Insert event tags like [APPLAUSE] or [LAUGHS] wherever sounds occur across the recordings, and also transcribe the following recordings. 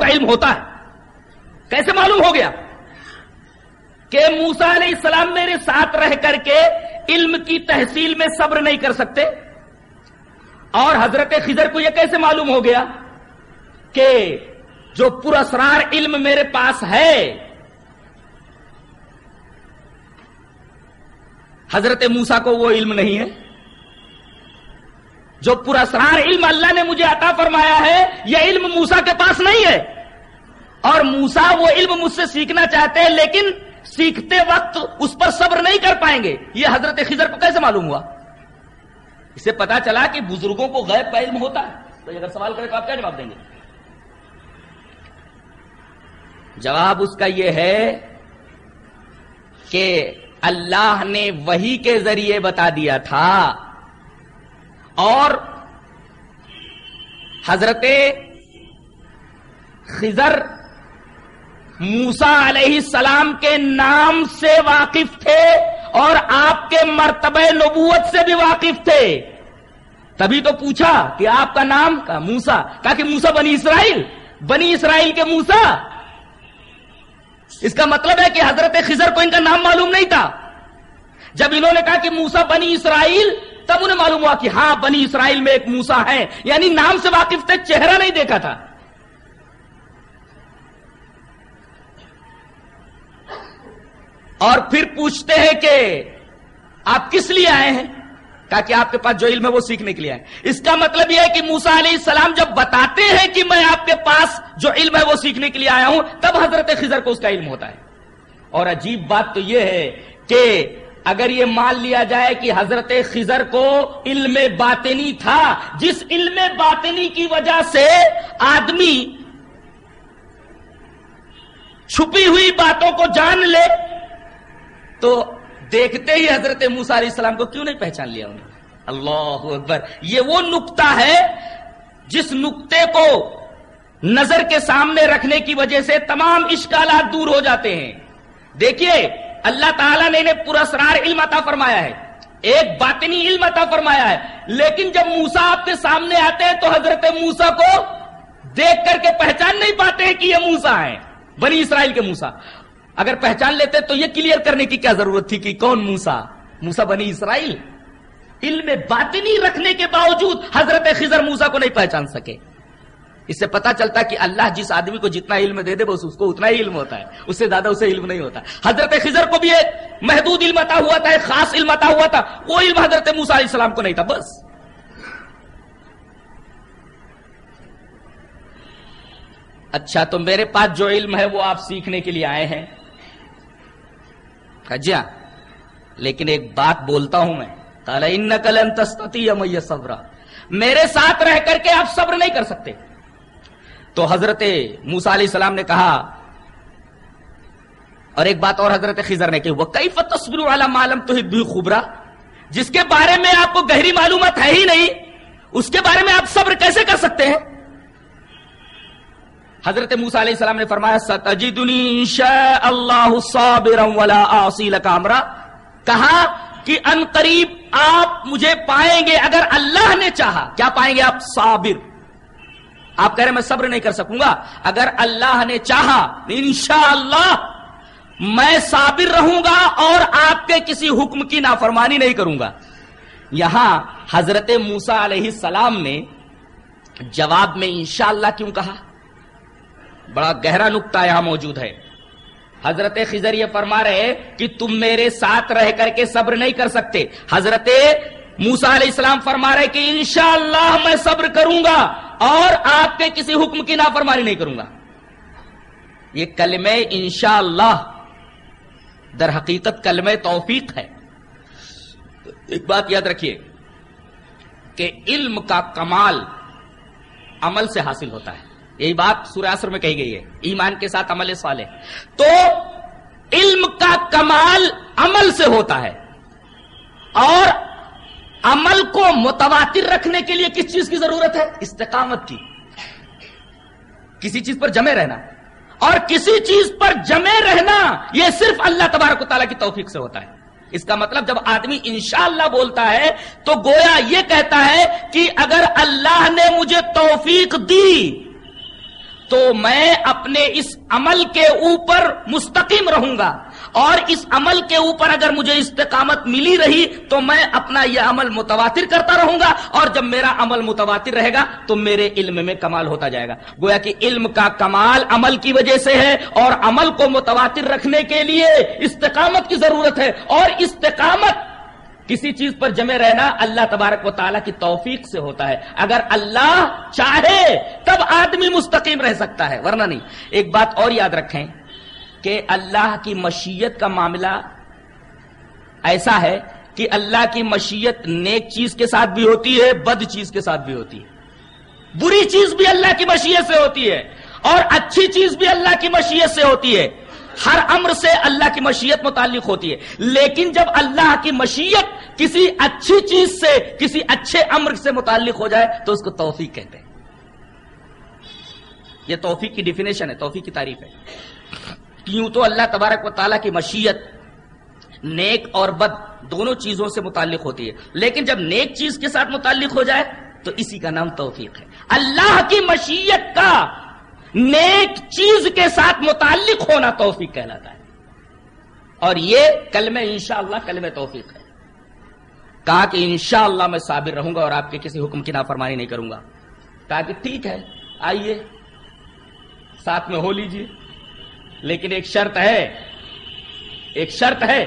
غیب کا علم ہوتا ہے۔ کیسے معلوم ہو گیا؟ کہ موسا علیہ السلام میرے ساتھ رہ کر کے علم کی تحصیل میں صبر نہیں کر سکتے۔ اور حضرت خضر کو یہ کیسے معلوم ہو گیا کہ جو پراسرار علم میرے پاس ہے، حضرت موسا کو وہ علم نہیں ہے۔ جو پراسرار علم اللہ نے مجھے عطا فرمایا ہے، یہ علم موسا کے پاس نہیں ہے۔ اور موسا وہ علم مجھ سے سیکھنا چاہتے ہیں، لیکن سیکھتے وقت اس پر صبر نہیں کر پائیں گے۔ یہ حضرت خضر کو کیسے معلوم ہوا؟ اسے پتا چلا کہ بزرگوں کو غیب کا علم ہوتا ہے۔ تو اگر سوال کرے تو آپ کیا جواب دیں گے؟ جواب اس کا یہ ہے کہ اللہ نے وہی کے ذریعے بتا دیا تھا۔ اور حضرت خزر موسا علیہ السلام کے نام سے واقف تھے اور آپ کے مرتبہ نبوت سے بھی واقف تھے۔ تبھی تو پوچھا کہ آپ کا نام کا موسا کہا کہ موسا بنی اسرائیل بنی اسرائیل کے موسا اس کا مطلب ہے کہ حضرت خزر کو ان کا نام معلوم نہیں تھا۔ جب انہوں نے کہا کہ موسا بنی اسرائیل تب انہیں معلوم ہوا کہ ہاں بنی اسرائیل میں ایک موسا ہے۔ یعنی نام سے واقف تھے، چہرہ نہیں دیکھا تھا۔ اور پھر پوچھتے ہیں کہ آپ کس لیے آئے ہیں؟ کہا کہ آپ کے پاس جو علم ہے وہ سیکھنے کے لیے آئے۔ اس کا مطلب یہ ہے کہ موسا علیہ السلام جب بتاتے ہیں کہ میں آپ کے پاس جو علم ہے وہ سیکھنے کے لیے آیا ہوں، تب حضرت خزر کو اس کا علم ہوتا ہے۔ اور عجیب بات تو یہ ہے کہ اگر یہ مان لیا جائے کہ حضرت خزر کو علم باطنی تھا، جس علم باطنی کی وجہ سے آدمی چھپی ہوئی باتوں کو جان لے، تو دیکھتے ہی حضرت موسا علیہ السلام کو کیوں نہیں پہچان لیا انہوں نے؟ اللہ اکبر۔ یہ وہ نقطہ ہے جس نقطے کو نظر کے سامنے رکھنے کی وجہ سے تمام اشکالات دور ہو جاتے ہیں۔ دیکھیے اللہ تعالیٰ نے انہیں پورا سرار علم عطا فرمایا ہے، ایک باطنی علم عطا فرمایا ہے۔ لیکن جب موسا آپ کے سامنے آتے ہیں تو حضرت موسا کو دیکھ کر کے پہچان نہیں پاتے ہیں کہ یہ موسا ہے بنی اسرائیل کے موسا اگر پہچان لیتے تو یہ کلیئر کرنے کی کیا ضرورت تھی کہ کون موسا موسا بنی اسرائیل۔ علم باطنی رکھنے کے باوجود حضرت خزر موسا کو نہیں پہچان سکے۔ اس سے پتا چلتا کہ اللہ جس آدمی کو جتنا علم دے دے، بس اس کو اتنا ہی علم ہوتا ہے۔ اس سے زیادہ اسے علم نہیں ہوتا۔ حضرت خزر کو بھی ایک محدود علم عطا ہوا تھا، ایک خاص علم عطا ہوا تھا۔ وہ علم حضرت موسا علیہ السلام کو نہیں تھا، بس۔ اچھا تو میرے پاس جو علم ہے وہ آپ سیکھنے کے لیے آئے ہیں۔ جی لیکن ایک بات بولتا ہوں میں۔ کالا ان نقل انتستی صبر میرے ساتھ رہ کر کے آپ صبر نہیں کر سکتے۔ تو حضرت موسا علیہ السلام نے کہا، اور ایک بات اور حضرت خزر نے کہ وہ کئی تصبر والا معلوم تو خوبرا جس کے بارے میں آپ کو گہری معلومات ہے ہی نہیں، اس کے بارے میں آپ صبر کیسے کر سکتے ہیں؟ حضرت موسا علیہ السلام نے فرمایا ستجدنی اللہ صابرا ولا آسی کہا کہ ان قریب آپ مجھے پائیں گے اگر اللہ نے چاہا۔ کیا پائیں گے آپ؟ صابر۔ آپ کہہ رہے میں صبر نہیں کر سکوں گا۔ اگر اللہ نے چاہا، انشاءاللہ میں صابر رہوں گا اور آپ کے کسی حکم کی نافرمانی نہیں کروں گا۔ یہاں حضرت موسا علیہ السلام نے جواب میں انشاءاللہ کیوں کہا؟ بڑا گہرا نقطہ یہاں موجود ہے۔ حضرت خزر یہ فرما رہے کہ تم میرے ساتھ رہ کر کے صبر نہیں کر سکتے۔ حضرت موسا علیہ السلام فرما رہے کہ انشاءاللہ میں صبر کروں گا۔ اور آپ کے کسی حکم کی نافرمانی نہیں کروں گا۔ یہ کلم انشاءاللہ در حقیقت کلم توفیق ہے۔ ایک بات یاد رکھیے کہ علم کا کمال عمل سے حاصل ہوتا ہے۔ یہی بات سوراسر میں کہی گئی ہے۔ ایمان کے ساتھ عمل صالح۔ تو علم کا کمال عمل سے ہوتا ہے۔ اور عمل کو متواتر رکھنے کے لیے کس چیز کی ضرورت ہے؟ استقامت کی۔ کسی چیز پر جمے رہنا۔ اور کسی چیز پر جمے رہنا یہ صرف اللہ تبارک و تعالیٰ کی توفیق سے ہوتا ہے۔ اس کا مطلب جب آدمی انشاءاللہ بولتا ہے تو گویا یہ کہتا ہے کہ اگر اللہ نے مجھے توفیق دی تو میں اپنے اس عمل کے اوپر مستقیم رہوں گا۔ اور اس عمل کے اوپر اگر مجھے استقامت ملی رہی تو میں اپنا یہ عمل متواتر کرتا رہوں گا اور جب میرا عمل متواتر رہے گا تو میرے علم میں کمال ہوتا جائے گا۔ گویا کہ علم کا کمال عمل کی وجہ سے ہے اور عمل کو متواتر رکھنے کے لیے استقامت کی ضرورت ہے اور استقامت کسی چیز پر جمے رہنا اللہ تبارک و تعالیٰ کی توفیق سے ہوتا ہے۔ اگر اللہ چاہے تب آدمی مستقیم رہ سکتا ہے، ورنہ نہیں۔ ایک بات اور یاد رکھیں کہ اللہ کی مشیت کا معاملہ ایسا ہے کہ اللہ کی مشیت نیک چیز کے ساتھ بھی ہوتی ہے، بد چیز کے ساتھ بھی ہوتی ہے۔ بری چیز بھی اللہ کی مشیت سے ہوتی ہے اور اچھی چیز بھی اللہ کی مشیت سے ہوتی ہے۔ ہر امر سے اللہ کی مشیت متعلق ہوتی ہے۔ لیکن جب اللہ کی مشیت کسی اچھی چیز سے، کسی اچھے امر سے متعلق ہو جائے تو اس کو توفیق کہتے ہیں۔ یہ توفیق کی ڈیفینیشن ہے، توفیق کی تعریف ہے۔ کیوں تو اللہ تبارک و تعالیٰ کی مشیت، نیک اور بد دونوں چیزوں سے متعلق ہوتی ہے۔ لیکن جب نیک چیز کے ساتھ متعلق ہو جائے، تو اسی کا نام توفیق ہے۔ اللہ کی مشیت کا نیک چیز کے ساتھ متعلق ہونا توفیق کہلاتا ہے۔ اور یہ کل میں انشاءاللہ کل میں توفیق ہے۔ کہا کہ انشاءاللہ میں صابر رہوں گا اور آپ کے کسی حکم کی نافرمانی نہیں کروں گا۔ کہا کہ ٹھیک ہے، آئیے، ساتھ میں ہو لیجیے۔ لیکن ایک شرط ہے، ایک شرط ہے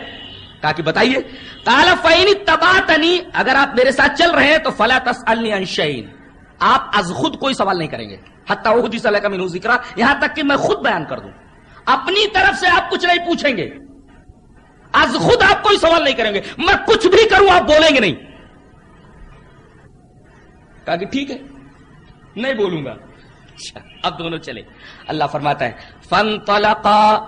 کہا کہ بتائیے۔ کالا فینی تبا اگر آپ میرے ساتھ چل رہے ہیں تو فلا تس انشین آپ از خود کوئی سوال نہیں کریں گے۔ حتیٰ کا مینو ذکر یہاں تک کہ میں خود بیان کر دوں۔ اپنی طرف سے آپ کچھ نہیں پوچھیں گے۔ از خود آپ کوئی سوال نہیں کریں گے۔ میں کچھ بھی کروں، آپ بولیں گے نہیں۔ کہا کہ ٹھیک ہے، نہیں بولوں گا۔ اچھا، اب دونوں چلے۔ اللہ فرماتا ہے فن تلقا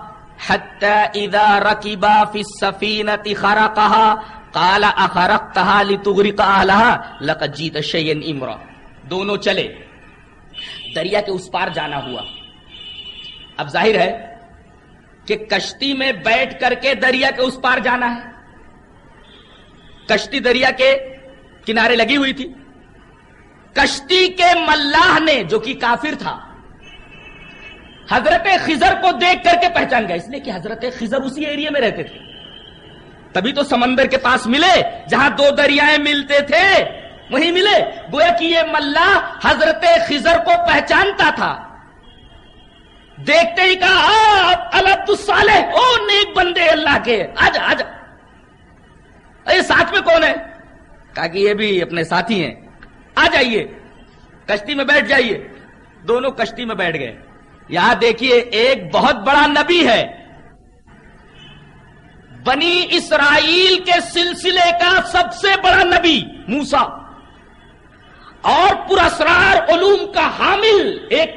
اذا رکبا فی السفینة خرقها قال اخرقتها لتغرق اهلها لقد جیت شیئن امرا۔ دونوں چلے۔ دریا کے اس پار جانا ہوا۔ اب ظاہر ہے کہ کشتی میں بیٹھ کر کے دریا کے اس پار جانا ہے۔ کشتی دریا کے کنارے لگی ہوئی تھی۔ کشتی کے ملاح نے جو کہ کافر تھا، حضرت خزر کو دیکھ کر کے پہچان گیا اس لیے کہ حضرت خزر اسی ایریا میں رہتے تھے۔ تبھی تو سمندر کے پاس ملے، جہاں دو دریائیں ملتے تھے، وہیں ملے۔ گویا کہ یہ ملا حضرت خزر کو پہچانتا تھا۔ دیکھتے ہی کہا الگ صالح او نیک بندے اللہ کے۔ آج آج۔ ارے ساتھ میں کون ہے؟ کہا کہ یہ بھی اپنے ساتھی ہیں۔ آ جائیے۔ کشتی میں بیٹھ جائیے۔ دونوں کشتی میں بیٹھ گئے۔ یہاں دیکھیے، ایک بہت بڑا نبی ہے۔ بنی اسرائیل کے سلسلے کا سب سے بڑا نبی موسا اور پراسرار علوم کا حامل ایک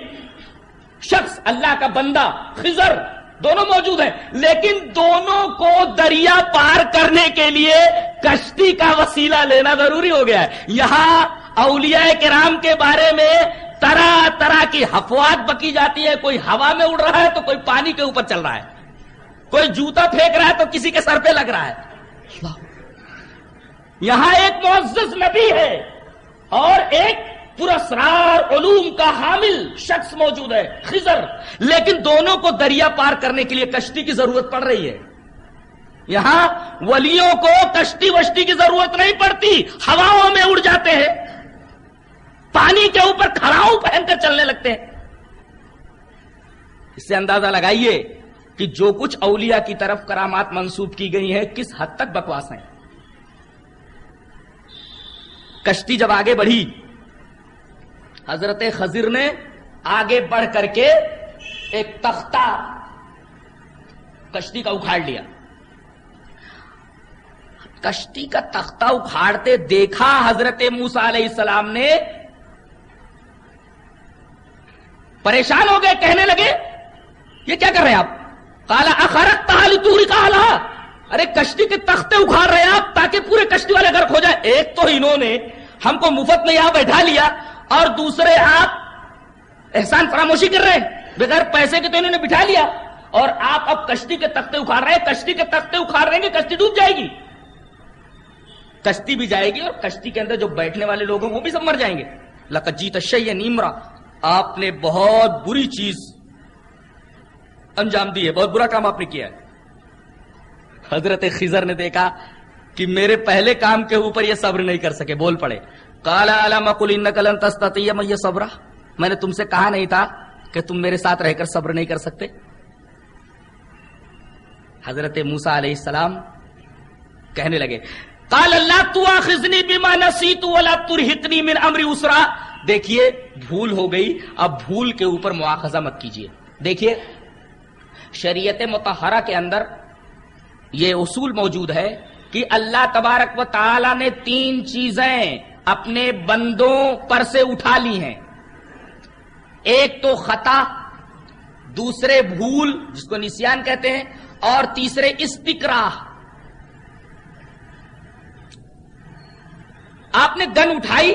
شخص، اللہ کا بندہ خزر دونوں موجود ہیں۔ لیکن دونوں کو دریا پار کرنے کے لیے کشتی کا وسیلہ لینا ضروری ہو گیا ہے۔ یہاں اولیاء کرام کے بارے میں طرح طرح کی حفوات بکی جاتی ہے، کوئی ہوا میں اڑ رہا ہے تو کوئی پانی کے اوپر چل رہا ہے۔ کوئی جوتا پھینک رہا ہے تو کسی کے سر پہ لگ رہا ہے۔ یہاں ایک معزز نبی ہے اور ایک پرسرار علوم کا حامل شخص موجود ہے خزر لیکن دونوں کو دریا پار کرنے کے لیے کشتی کی ضرورت پڑ رہی ہے۔ یہاں ولیوں کو کشتی وشتی کی ضرورت نہیں پڑتی، ہواؤں میں اڑ جاتے ہیں۔ پانی کے اوپر کھڑاؤں پہن کر چلنے لگتے ہیں۔ اس سے اندازہ لگائیے کہ جو کچھ اولیاء کی طرف کرامات منسوب کی گئی ہیں، کس حد تک بکواس ہیں؟ کشتی جب آگے بڑھی، حضرت خزر نے آگے بڑھ کر کے ایک تختہ کشتی کا اکھاڑ لیا۔ کشتی کا تختہ اکھاڑتے دیکھا حضرت موسا علیہ السلام نے پریشان ہو گئے، کہنے لگے، یہ کیا کر رہے ہیں آپ؟ کالا اخرت توری کا ارے، کشتی کے تختے اکھاڑ رہے ہیں آپ تاکہ پورے کشتی والے گھر کھو جائے ایک تو انہوں نے ہم کو مفت میں یہاں بیٹھا لیا اور دوسرے آپ احسان فراموشی کر رہے ہیں۔ بغیر پیسے کے تو انہوں نے بٹھا لیا۔ اور آپ اب کشتی کے تختے اکھاڑ رہے ہیں۔ کشتی کے تختے اکھاڑ رہے ہیں کشتی ڈوب جائے گی۔ کشتی بھی جائے گی اور کشتی کے اندر جو بیٹھنے والے لوگ ہیں وہ بھی سب مر جائیں گے۔ لکجیت نیمرا آپ نے بہت بری چیز انجام دی ہے، بہت برا کام آپ نے کیا ہے۔ حضرت خزر نے دیکھا کہ میرے پہلے کام کے اوپر یہ صبر نہیں کر سکے، بول پڑے۔ کالا علامہ کل میں یہ صبر۔ میں نے تم سے کہا نہیں تھا کہ تم میرے ساتھ رہ کر صبر نہیں کر سکتے۔ حضرت موسا علیہ السلام کہنے لگے کال اللہ تو آخذنی بیما نسی تو اللہ ترہتنی من امری اسرا دیکھیے، بھول ہو گئی، اب بھول کے اوپر مواخذہ مت کیجیے دیکھیے، شریعت متحرہ کے اندر یہ اصول موجود ہے کہ اللہ تبارک و تعالی نے تین چیزیں اپنے بندوں پر سے اٹھا لی ہیں۔ ایک تو خطا، دوسرے بھول، جس کو نسیان کہتے ہیں، اور تیسرے استقراہ آپ نے گن اٹھائی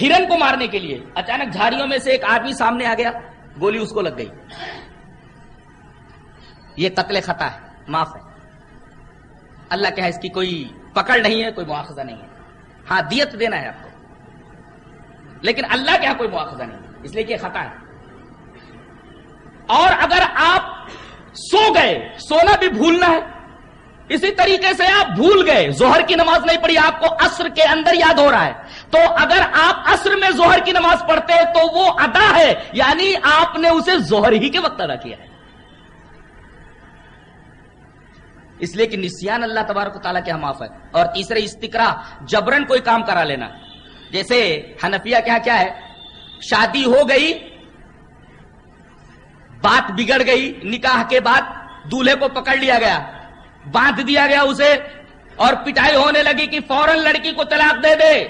ہرن کو مارنے کے لیے۔ اچانک جھاڑیوں میں سے ایک آدمی سامنے آ گیا، گولی اس کو لگ گئی۔ یہ قتل خطا ہے، معاف ہے۔ اللہ کہ اس کی کوئی پکڑ نہیں ہے، کوئی مواخذہ نہیں ہے۔ ہاں دیت دینا ہے آپ کو۔ لیکن اللہ کے یہاں کوئی مواخذہ نہیں ہے، اس لیے کہ خطا ہے۔ اور اگر آپ سو گئے، سونا بھی بھولنا ہے اسی طریقے سے آپ بھول گئے زہر کی نماز نہیں پڑھی، آپ کو عصر کے اندر یاد ہو رہا ہے۔ تو اگر آپ عصر میں زہر کی نماز پڑھتے تو وہ ادا ہے یعنی آپ نے اسے زہر ہی کے وقت ادا کیا ہے۔ اس لیے کہ نسیان اللہ تبارک و تعالیٰ کے ہم معاف ہے اور تیسرے استقرا جبرن کوئی کام کرا لینا۔ جیسے حنفیہ کیا ہاں کیا ہے؟ شادی ہو گئی، بات بگڑ گئی، نکاح کے بعد دولہے کو پکڑ لیا گیا۔ باندھ دیا گیا اسے اور پٹائی ہونے لگی کہ فوراً لڑکی کو طلاق دے دے۔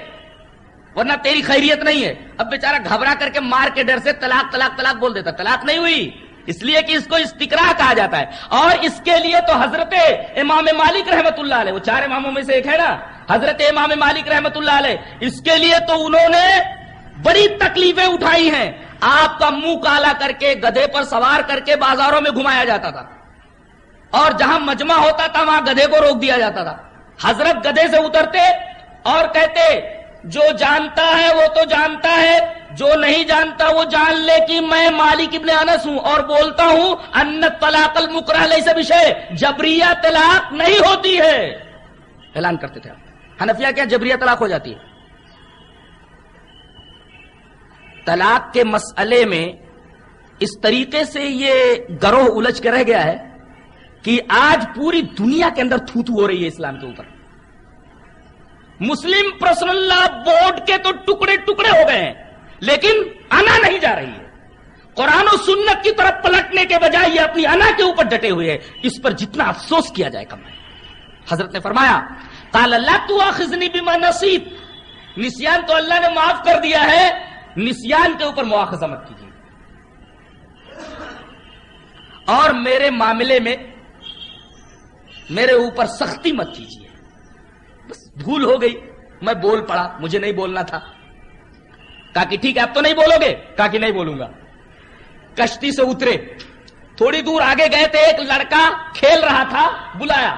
ورنہ تیری خیریت نہیں ہے۔ اب بیچارہ گھبرا کر کے مار کے ڈر سے طلاق طلاق طلاق بول دیتا طلاق نہیں ہوئی۔ اس لیے کہ اس کو استقرا کہا جاتا ہے۔ اور اس کے لیے تو حضرت امام مالک رحمت اللہ علیہ، وہ چار اماموں میں سے ایک ہے نا؟ حضرت امام مالک رحمت اللہ علیہ، اس کے لیے تو انہوں نے بڑی تکلیفیں اٹھائی ہیں۔ آپ کا منہ کالا کر کے، گدھے پر سوار کر کے بازاروں میں گھمایا جاتا تھا۔ اور جہاں مجمع ہوتا تھا، وہاں گدھے کو روک دیا جاتا تھا۔ حضرت گدھے سے اترتے اور کہتے، جو جانتا ہے وہ تو جانتا ہے، جو نہیں جانتا وہ جان لے کہ میں مالک ابن انس ہوں اور بولتا ہوں، ان طلاق المکرہ لئی بشے، جبریہ طلاق نہیں ہوتی ہے۔ اعلان کرتے تھے حنفیہ کیا جبریہ طلاق ہو جاتی ہے۔ طلاق کے مسئلے میں اس طریقے سے یہ گروہ الجھ کے رہ گیا ہے کہ آج پوری دنیا کے اندر تھو تھو ہو رہی ہے اسلام کے اوپر۔ مسلم پرسنل لا بورڈ کے تو ٹکڑے ٹکڑے ہو گئے ہیں، لیکن انا نہیں جا رہی ہے۔ قرآن و سنت کی طرف پلٹنے کے بجائے یہ اپنی انا کے اوپر ڈٹے ہوئے ہیں، اس پر جتنا افسوس کیا جائے کم ہے۔ حضرت نے فرمایا کال اللہ تو آخذنی بیما نصیب نسیان تو اللہ نے معاف کر دیا ہے، نسیان کے اوپر مواخذہ مت کیجیے۔ اور میرے معاملے میں میرے اوپر سختی مت کیجیے۔ بس بھول ہو گئی۔ میں بول پڑا، مجھے نہیں بولنا تھا۔ کہا کہ ٹھیک ہے اب تو نہیں بولو گے؟ کہا کہ نہیں بولوں گا۔ کشتی سے اترے۔ تھوڑی دور آگے گئے تھے، ایک لڑکا کھیل رہا تھا، بلایا۔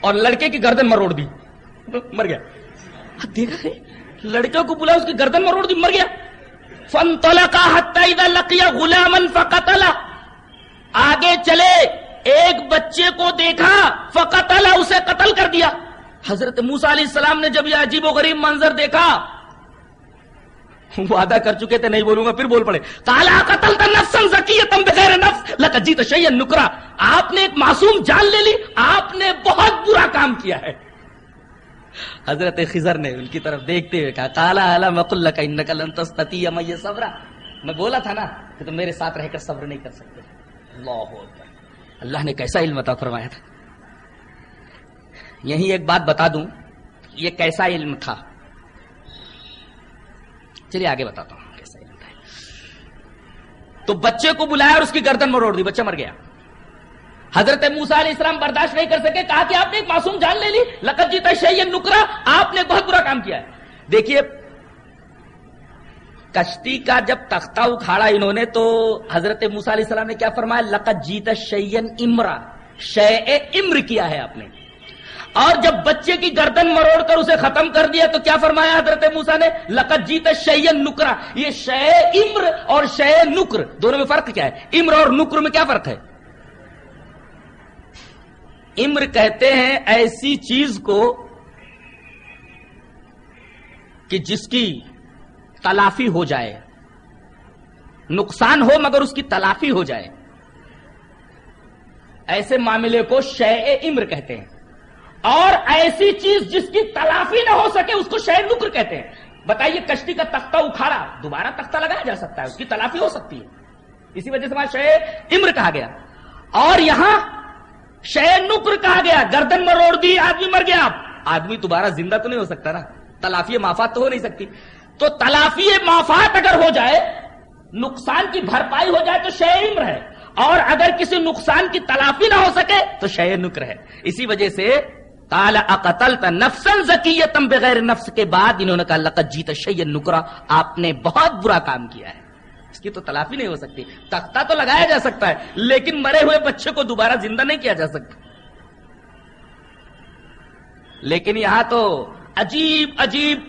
اور لڑکے کی گردن مروڑ دی۔ مر گیا۔ دیکھا لڑکے کو بلایا، اس کی گردن مروڑ دی، مر گیا۔ فن تولا کا حتہ لکیا فقتلا۔ آگے چلے۔ ایک بچے کو دیکھا، فقط اللہ اسے قتل کر دیا۔ حضرت موسا علیہ السلام نے جب یہ عجیب و غریب منظر دیکھا، وعدہ کر چکے تھے، نہیں بولوں گا، پھر بول پڑے۔ کالا قتل تم بغیر نفس لکجیت شیئن نکرا۔ آپ نے ایک معصوم جان لے لی، آپ نے بہت برا کام کیا ہے۔ حضرت خزر نے ان کی طرف دیکھتے ہوئے کہا کالا الا مقل کا ان نقل میں میں بولا تھا نا کہ تم میرے ساتھ رہ کر صبر نہیں کر سکتے۔ اللہ اللہ نے کیسا علم عطا فرمایا تھا؟ یہی ایک بات بتا دوں، یہ کیسا علم تھا؟ چلیے آگے بتاتا ہوں کیسا علم تھا۔ تو بچے کو بلایا اور اس کی گردن مروڑ دی، بچہ مر گیا۔ حضرت موسا علیہ السلام برداشت نہیں کر سکے، کہا کہ آپ نے ایک معصوم جان لے لی۔ لقب جیتا شہ نکرا آپ نے بہت برا کام کیا ہے۔ دیکھیے کشتی کا جب تختہ اکھاڑا انہوں نے تو حضرت موسا علیہ السلام نے کیا فرمایا؟ لقت جیت شیئن امرا۔ شے امر کیا ہے آپ نے۔ اور جب بچے کی گردن مروڑ کر اسے ختم کر دیا تو کیا فرمایا حضرت موسا نے؟ لقت جیت شیئن نکرا۔ یہ شے امر اور شے نکر، دونوں میں فرق کیا ہے؟ امر اور نکر میں کیا فرق ہے؟ امر کہتے ہیں ایسی چیز کو کہ جس کی تلافی ہو جائے۔ نقصان ہو مگر اس کی تلافی ہو جائے۔ ایسے معاملے کو شے امر کہتے ہیں۔ اور ایسی چیز جس کی تلافی نہ ہو سکے اس کو شہ نکر کہتے ہیں۔ بتائیے کشتی کا تختہ اکھاڑا، دوبارہ تختہ لگایا جا سکتا ہے، اس کی تلافی ہو سکتی ہے۔ اسی وجہ سے وہاں امر کہا گیا۔ اور یہاں شہ نکر کہا گیا۔ گردن مروڑ دی، آدمی مر گیا۔ آدمی دوبارہ زندہ تو نہیں ہو سکتا نا۔ تلافی مافات تو ہو نہیں سکتی۔ تو تلافی مافات اگر ہو جائے، نقصان کی بھرپائی ہو جائے تو شہ امر ہے۔ اور اگر کسی نقصان کی تلافی نہ ہو سکے تو شہ نکر ہے۔ اسی وجہ سے کالا اقتل نفسن ذکیتم بغیر نفس کے بعد انہوں نے کہا لقت جیت شید نکرا آپ نے بہت برا کام کیا ہے۔ اس کی تو تلافی نہیں ہو سکتی۔ تختہ تو لگایا جا سکتا ہے، لیکن مرے ہوئے بچے کو دوبارہ زندہ نہیں کیا جا سکتا۔ لیکن یہاں تو عجیب عجیب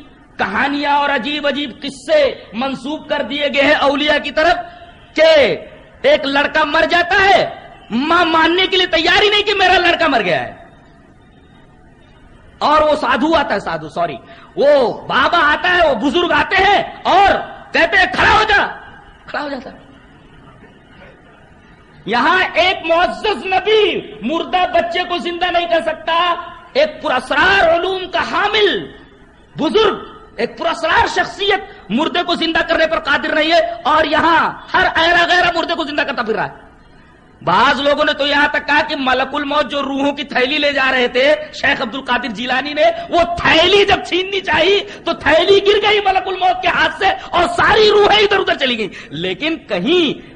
کہانیاں اور عجیب عجیب قصے منسوخ کر دیے گئے ہیں اولیاء کی طرف کہ ایک لڑکا مر جاتا ہے، ماں ماننے کے لیے تیاری نہیں کہ میرا لڑکا مر گیا ہے۔ اور وہ سادھو آتا ہے، سادھو، سوری، وہ بابا آتا ہے، وہ بزرگ آتے ہیں اور کہتے ہیں، کھڑا ہو جا، کھڑا ہو جاتا یہاں ایک معزز نبی مردہ بچے کو زندہ نہیں کر سکتا، ایک پراسرار علوم کا حامل بزرگ ایک پراسرار شخصیت مردے کو زندہ کرنے پر قادر نہیں ہے اور یہاں ہر ایرا غیرہ مردے کو زندہ کرتا پھر رہا ہے۔ بعض لوگوں نے تو یہاں تک کہا کہ ملک الموت جو روحوں کی تھیلی لے جا رہے تھے، شیخ عبد القادر جیلانی نے، وہ تھیلی جب چھیننی چاہیے تو تھیلی گر گئی ملک الموت کے ہاتھ سے اور ساری روحیں ادھر ادھر چلی گئی لیکن کہیں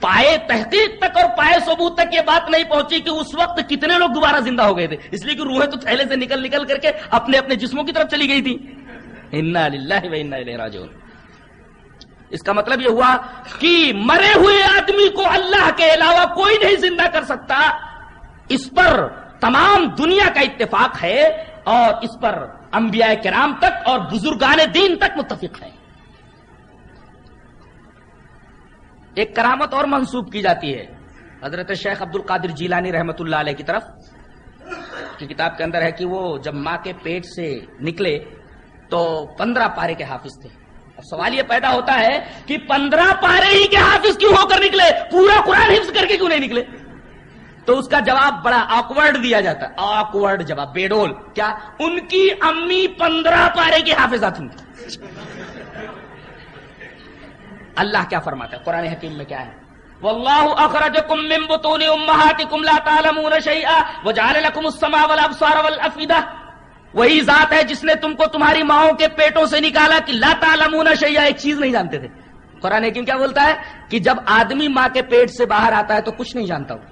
پائے تحقیق تک اور پائے ثبوت تک یہ بات نہیں پہنچی کہ اس وقت کتنے لوگ دوبارہ زندہ ہو گئے تھے۔ اس لیے کہ روحیں تو تھیلے سے نکل نکل کر کے اپنے اپنے جسموں کی طرف چلی گئی تھی راجو اس کا مطلب یہ ہوا کہ مرے ہوئے آدمی کو اللہ کے علاوہ کوئی نہیں زندہ کر سکتا۔ اس پر تمام دنیا کا اتفاق ہے اور اس پر انبیاء کرام تک اور بزرگان دین تک متفق ہے ایک کرامت اور منسوب کی جاتی ہے۔ حضرت شیخ عبد القادر جیلانی رحمت اللہ علیہ کی طرف۔ کی کتاب کے اندر ہے کہ وہ جب ماں کے پیٹ سے نکلے تو پندرہ پارے کے حافظ تھے۔ اب سوال یہ پیدا ہوتا ہے کہ پندرہ پارے ہی کے حافظ کیوں ہو کر نکلے؟ پورا قرآن حفظ کر کے کیوں نہیں نکلے؟ تو اس کا جواب بڑا آکورڈ دیا جاتا ہے۔ آکورڈ جواب، بیڈول۔ کیا ان کی امی پندرہ پارے کی حافظ تھیں اللہ کیا فرماتا ہے؟ قرآن حکیم میں کیا ہے؟ واللہ اخرجکم من بطون امہاتکم لا تعلمون شیئا وجعل لکم السماء والابصار والافئدہ۔ وہی ذات ہے جس نے تم کو تمہاری ماؤں کے پیٹوں سے نکالا کہ لا تعلمون شیئا، ایک چیز نہیں جانتے تھے۔ قرآن حکیم کیا بولتا ہے کہ جب آدمی ماں کے پیٹ سے باہر آتا ہے تو کچھ نہیں جانتا ہوں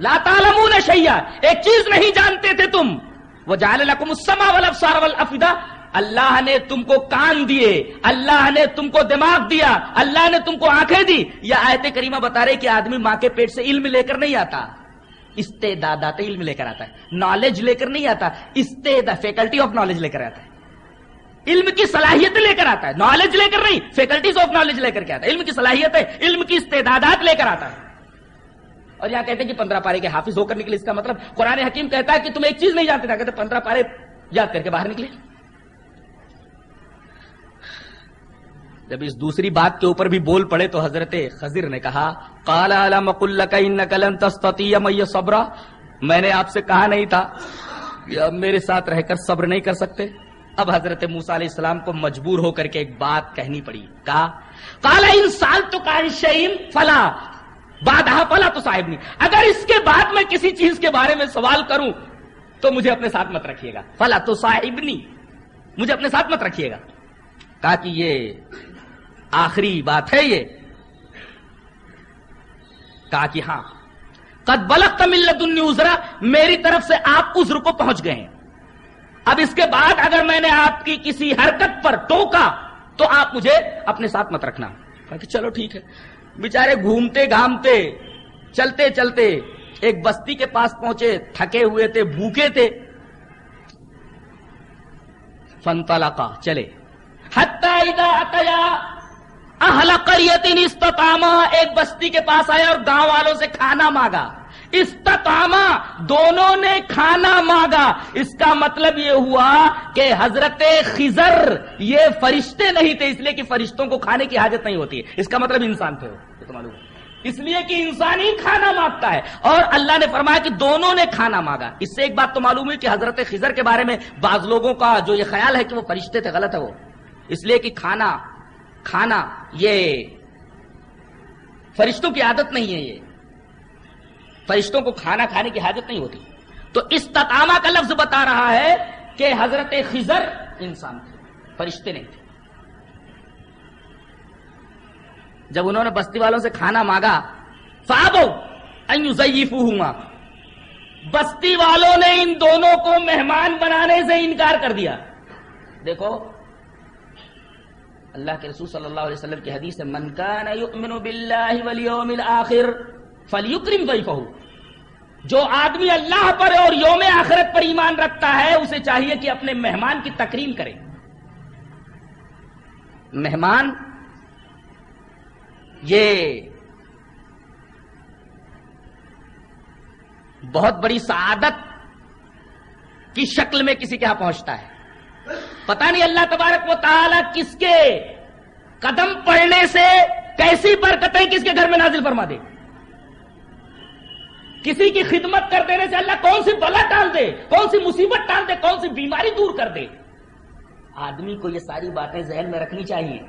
لا تعلمون شیئا، ایک چیز نہیں جانتے تھے تم۔ وہ جال لکم السما والابصار والافئدہ۔ اللہ نے تم کو کان دیے، اللہ نے تم کو دماغ دیا، اللہ نے تم کو آنکھیں دی۔ یا آیت کریمہ بتا رہے کہ آدمی ماں کے پیٹ سے علم لے کر نہیں آتا۔ استعدادات علم لے کر آتا ہے۔ نالج لے کر نہیں آتا، استعداد فیکلٹی آف نالج لے کر آتا ہے۔ علم کی صلاحیت لے کر آتا ہے نالج لے کر نہیں فیکلٹیز آف نالج لے کر کے آتا ہے۔ علم کی صلاحیت ہے، علم کی استعدادات لے کر آتا ہے۔ اور یہاں کہتے ہیں کہ پندرہ پارے کے حافظ ہو کر نکلے، اس کا مطلب قرآن حکیم کہتا ہے کہ تم ایک چیز نہیں جانتے تھا کہتے پندرہ پارے یاد کر کے باہر نکلے۔ جب اس دوسری بات کے اوپر بھی بول پڑے تو حضرت خضر نے کہا کالا صبرا۔ میں نے آپ سے کہا نہیں تھا کہ اب میرے ساتھ رہ کر صبر نہیں کر سکتے۔ اب حضرت موسا علیہ السلام کو مجبور ہو کر کے ایک بات کہنی پڑی۔ کہا کالا انسان تو شعیم فلا بادہ فلا تو صاحب نہیں اگر اس کے بعد میں کسی چیز کے بارے میں سوال کروں تو مجھے اپنے ساتھ مت رکھیے گا۔ فلا تو صاحب نہیں مجھے اپنے ساتھ مت رکھیے گا۔ کہا کہ یہ آخری بات ہے یہ۔ کہا کہ ہاں۔ قد بلک ملت النیوزرا میری طرف سے آپ عذر کو پہنچ گئے ہیں۔ اب اس کے بعد اگر میں نے آپ کی کسی حرکت پر ٹوکا، تو آپ مجھے اپنے ساتھ مت رکھنا۔ کہ چلو ٹھیک ہے۔ بیچارے گھومتے گھامتے، چلتے چلتے ایک بستی کے پاس پہنچے، تھکے ہوئے تھے، بھوکے تھے۔ فنتلا کا چلے استطامہ ایک بستی کے پاس آیا اور گاؤں والوں سے کھانا مانگا۔ استطامہ دونوں نے کھانا مانگا۔ اس کا مطلب یہ ہوا کہ حضرت خزر یہ فرشتے نہیں تھے، اس لیے کہ فرشتوں کو کھانے کی حاجت نہیں ہوتی۔ ہے اس کا مطلب انسان تھے معلوم اس لیے کہ انسان ہی کھانا مانگتا ہے۔ اور اللہ نے فرمایا کہ دونوں نے کھانا مانگا۔ اس سے ایک بات تو معلوم ہے کہ حضرت خزر کے بارے میں بعض لوگوں کا جو یہ خیال ہے کہ وہ فرشتے تھے، غلط ہے وہ۔ اس لیے کہ کھانا کھانا، یہ فرشتوں کی عادت نہیں ہے یہ۔ فرشتوں کو کھانا کھانے کی حاجت نہیں ہوتی۔ تو اس تتاما کا لفظ بتا رہا ہے کہ حضرت خزر انسان تھے، فرشتے نہیں تھے۔ جب انہوں نے بستی والوں سے کھانا مانگا فابو ہوں بستی والوں نے ان دونوں کو مہمان بنانے سے انکار کر دیا۔ دیکھو اللہ کے رسول صلی اللہ علیہ وسلم کی حدیث ہے، من کان یؤمن باللہ والیوم الاخر فلیکرم ضیفہ. جو آدمی اللہ پر اور یوم آخرت پر ایمان رکھتا ہے، اسے چاہیے کہ اپنے مہمان کی تکریم کرے۔ مہمان، یہ بہت بڑی سعادت کی شکل میں کسی کے یہاں پہنچتا ہے۔ پتا نہیں اللہ تبارک و تعالی کس کے قدم پڑنے سے کیسی برکتیں کس کے گھر میں نازل فرما دے۔ کسی کی خدمت کر دینے سے اللہ کون سی بلا ٹال دے، کون سی مصیبت ٹال دے، کون سی بیماری دور کر دے۔ آدمی کو یہ ساری باتیں ذہن میں رکھنی چاہیے۔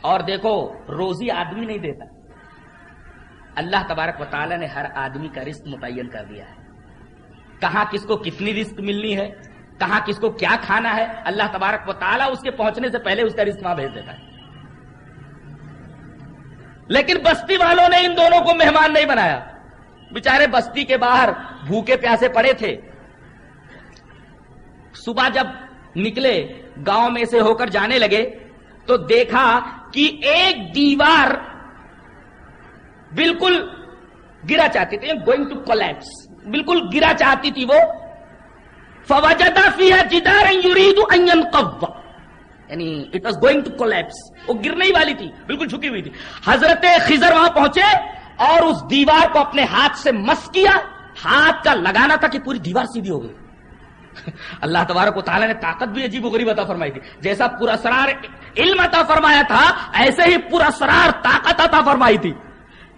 اور دیکھو، روزی آدمی نہیں دیتا۔ اللہ تبارک و تعالیٰ نے ہر آدمی کا رزق متعین کر دیا ہے۔ کہاں کس کو کتنی رزق ملنی ہے؟ کہاں کس کو کیا کھانا ہے؟ اللہ تبارک و تعالیٰ اس کے پہنچنے سے پہلے اس کا رزق وہاں بھیج دیتا ہے۔ لیکن بستی والوں نے ان دونوں کو مہمان نہیں بنایا۔ بےچارے بستی کے باہر بھوکے پیاسے پڑے تھے۔ صبح جب نکلے، گاؤں میں سے ہو کر جانے لگے، تو دیکھا کہ ایک دیوار بالکل گرا چاہتی تھی گوئنگ ٹو کولیپس بالکل گرا چاہتی تھی وہ۔ فوجدہ فیہ جدار یرید ان ينقض. یعنی it was going to collapse وہ گرنے ہی والی تھی، بالکل جھکی ہوئی تھی۔ حضرت خزر وہاں پہنچے اور اس دیوار کو اپنے ہاتھ سے مس کیا۔ ہاتھ کا لگانا تھا کہ پوری دیوار سیدھی ہو گئی۔ [LAUGHS] اللہ تبارک و تعالیٰ نے طاقت بھی عجیب و غریب عطا فرمائی تھی۔ جیسا پورا سرار علم عطا فرمایا تھا، ایسے ہی پورا سرار طاقت عطا فرمائی تھی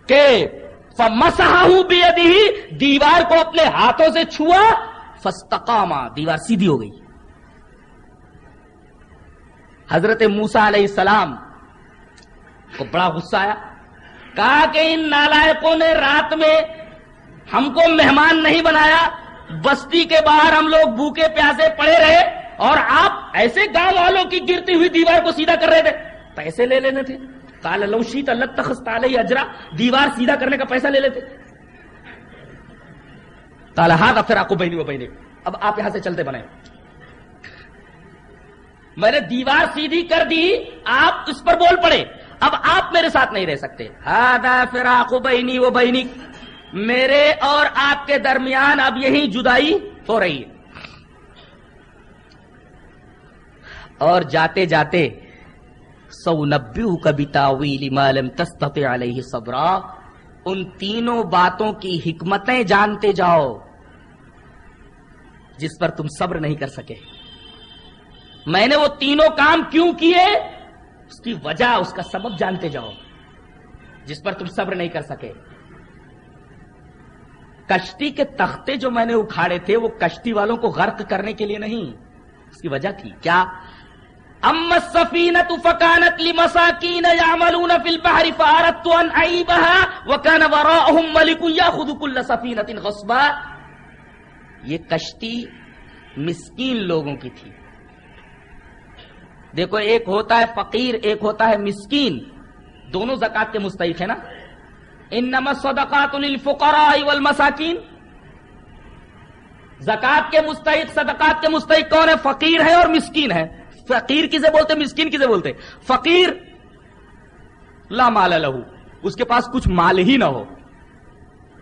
کہ دیوار کو اپنے ہاتھوں سے چھوا فستقاما دیوار سیدھی ہو گئی۔ حضرت موسا علیہ السلام کو بڑا غصہ آیا، کہا کہ ان نالائکوں نے رات میں ہم کو مہمان نہیں بنایا، بستی کے باہر ہم لوگ بھوکے پیاسے پڑے رہے اور آپ ایسے گاؤں والوں کی گرتی ہوئی دیوار کو سیدھا کر رہے تھے۔ پیسے لے لینے تھے۔ کال لوشیت اللہ تخص اجرا، دیوار سیدھا کرنے کا پیسہ لے لیتے۔ کالا ہاتھ اب پھر آپ کو بہنی وہ بہنی۔ اب آپ یہاں سے چلتے بنے۔ میں نے دیوار سیدھی کر دی، آپ اس پر بول پڑے۔ اب آپ میرے ساتھ نہیں رہ سکتے۔ ہاں پھر آخو بہنی وہ بہنی۔ میرے اور آپ کے درمیان اب یہی جدائی ہو رہی ہے۔ اور جاتے جاتے سو نبیو کبھی تاویلی مالم تستط علیہ صبرا۔ ان تینوں باتوں کی حکمتیں جانتے جاؤ۔ جس پر تم صبر نہیں کر سکے۔ میں نے وہ تینوں کام کیوں کیے؟ اس کی وجہ، اس کا سبب جانتے جاؤ۔ جس پر تم صبر نہیں کر سکے۔ کشتی کے تختے جو میں نے اکھاڑے تھے، وہ کشتی والوں کو غرق کرنے کے لیے نہیں۔ اس کی وجہ تھی۔ کیا؟ ام السفینت فکانت لمساکین یعملون فی البحر فارت ان عیبها وکان وراءهم ملک یاخذ کل سفینت غصبا۔ یہ کشتی مسکین لوگوں کی تھی۔ دیکھو، ایک ہوتا ہے فقیر، ایک ہوتا ہے مسکین۔ دونوں زکات کے مستحق ہے نا؟ انما صدقات للفقراء والمساکین۔ زکات کے مستحق، صدقات کے مستحق کون ہے؟ فقیر ہے اور مسکین ہے۔ فقیر کسے بولتے مسکین کسے بولتے فقیر، لا مال لہو اس کے پاس کچھ مال ہی نہ ہو۔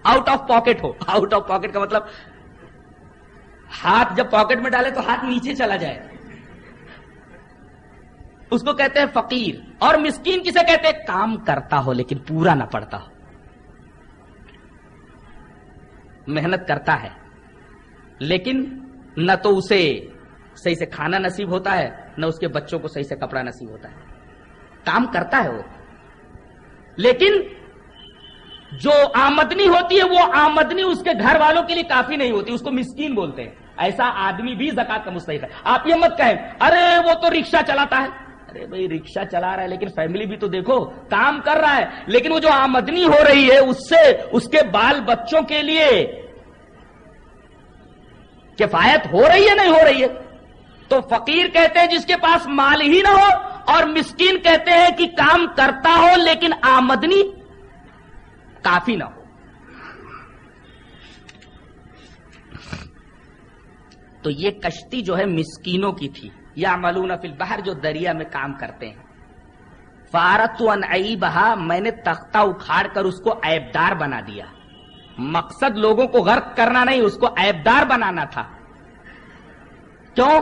آؤٹ آف پاکٹ ہو۔ آؤٹ آف پاکٹ کا مطلب ہاتھ جب پاکٹ میں ڈالے تو ہاتھ نیچے چلا جائے۔ اس کو کہتے ہیں فقیر اور مسکین کسے کہتے ہیں کام کرتا ہو لیکن پورا نہ پڑتا ہو۔ محنت کرتا ہے، لیکن نہ تو اسے صحیح سے کھانا نصیب ہوتا ہے، نہ اس کے بچوں کو صحیح سے کپڑا نصیب ہوتا ہے۔ کام کرتا ہے وہ۔ لیکن جو آمدنی ہوتی ہے، وہ آمدنی اس کے گھر والوں کے لیے کافی نہیں ہوتی، اس کو مسکین بولتے ہیں۔ ایسا آدمی بھی زکات کا مستحق ہے۔ آپ یہ مت کہیں، ارے وہ تو رکشا چلاتا ہے۔ ارے بھائی رکشا چلا رہا ہے، لیکن فیملی بھی تو دیکھو، کام کر رہا ہے۔ لیکن وہ جو آمدنی ہو رہی ہے، اس سے، اس کے بال بچوں کے لیے کفایت ہو رہی ہے، نہیں ہو رہی ہے؟ تو فقیر کہتے ہیں جس کے پاس مال ہی نہ ہو، اور مسکین کہتے ہیں کہ کام کرتا ہو لیکن آمدنی کافی نہ ہو۔ تو یہ کشتی جو ہے مسکینوں کی تھی۔ یا ملون فل بہر جو دریا میں کام کرتے ہیں۔ فارت بہا میں نے تختہ اکھاڑ کر اس کو ایبدار بنا دیا۔ مقصد لوگوں کو غرق کرنا نہیں، اس کو ایبدار بنانا تھا۔ کیوں؟